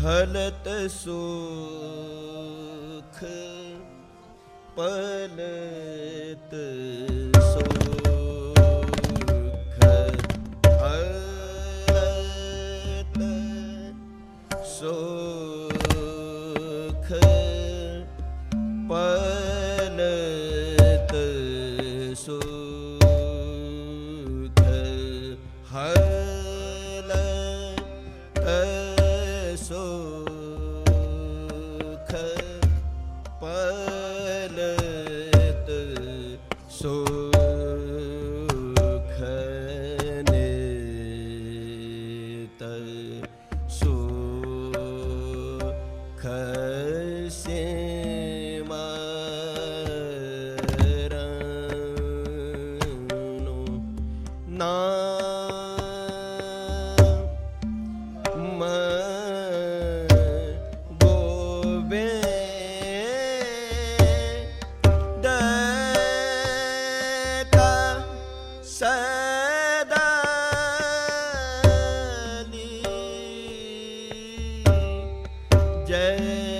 ਫਲਤ ਸੁਖ ਪਲਤ ਸੁਖ ਹਲਤ ਸੁਖ so 人。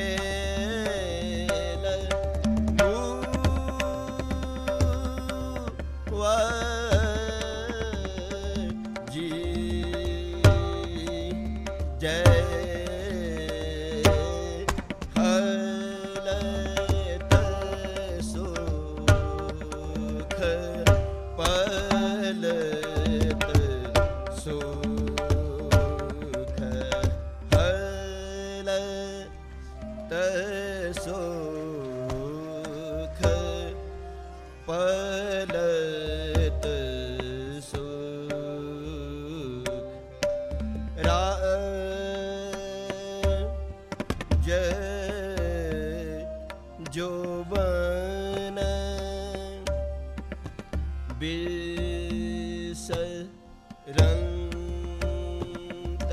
ver. ਜੈ ਜੋਬਨ ਬਿਸਰੰਤ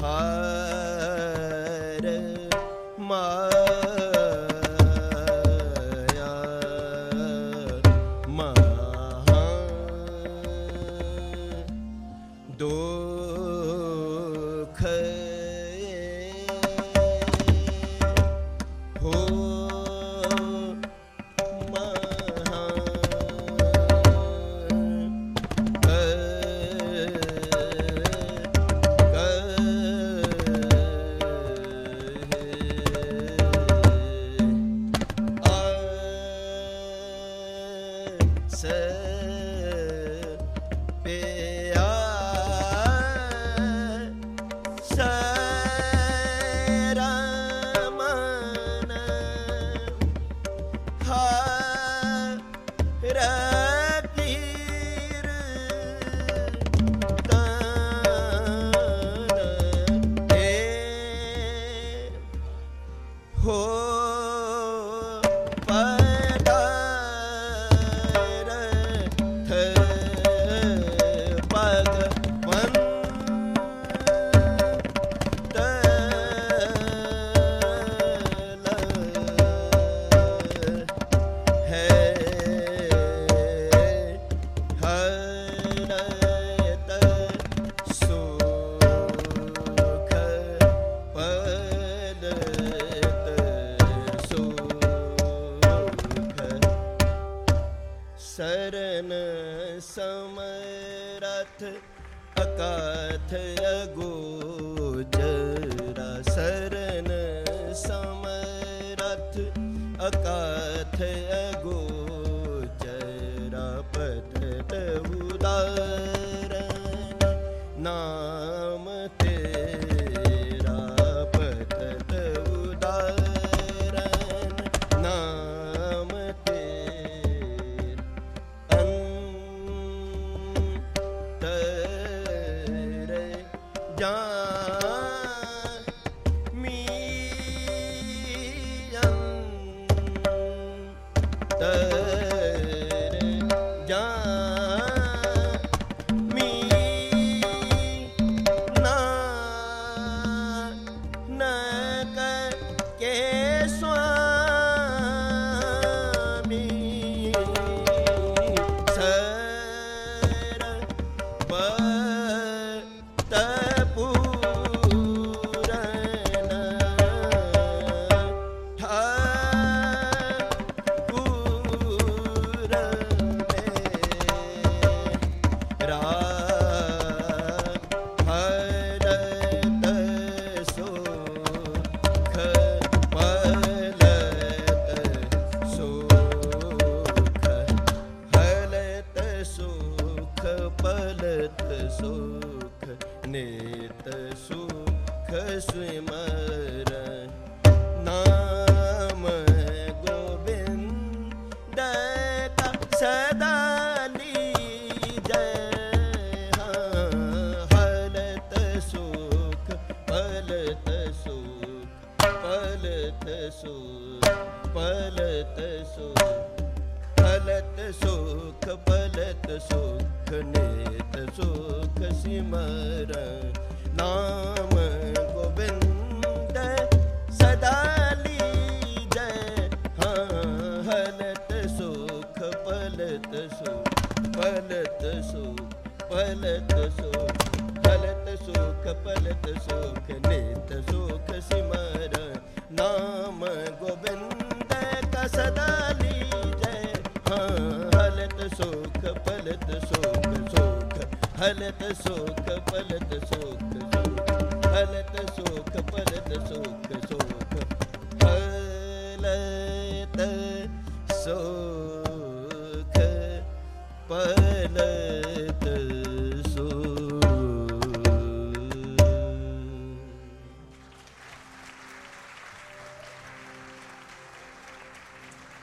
ਹਾਰ ਮਾ Oh. Oh. ਸਮਰਥ ਅਕਥ ਅਗੋਜਰ ਸਰਨ ਸਮਰਥ ਅਕਥ 呃 ਪਲਤ ਸੁਖ ਫਲਤ ਸੁਖ ਪਲਤ ਸੁਖ ਨੇਤ ਸੁਖ ਸਿਮਰ ਨਾਮ ਗੋਬਿੰਦ ਸਦਾ ਲੀਜੈ ਹਾਂ ਹਲਤ ਸੁਖ ਪਲਤ ਸੁਖ ਪਲਤ ਸੁਖ ਪਲਤ ਸੁਖ ਫਲਤ ਸੁਖ ਪਲਤ ਸੁਖ ਨੇਤ ਸੁਖ ਸਿਮਰ ਨਾਮ ਗੋਬਿੰਦ ਲੀਜੈ ਹਾਂ ਹਲਤ ਸੁਖ ਪਲਤ ਸੁਖ ਸੁਖ ਹਲਤ ਸੁਖ ਪਲਤ ਸੁਖ ਸੁਖ ਹਲਤ ਸੁਖ ਪਲਤ ਸੁਖ ਸੁਖ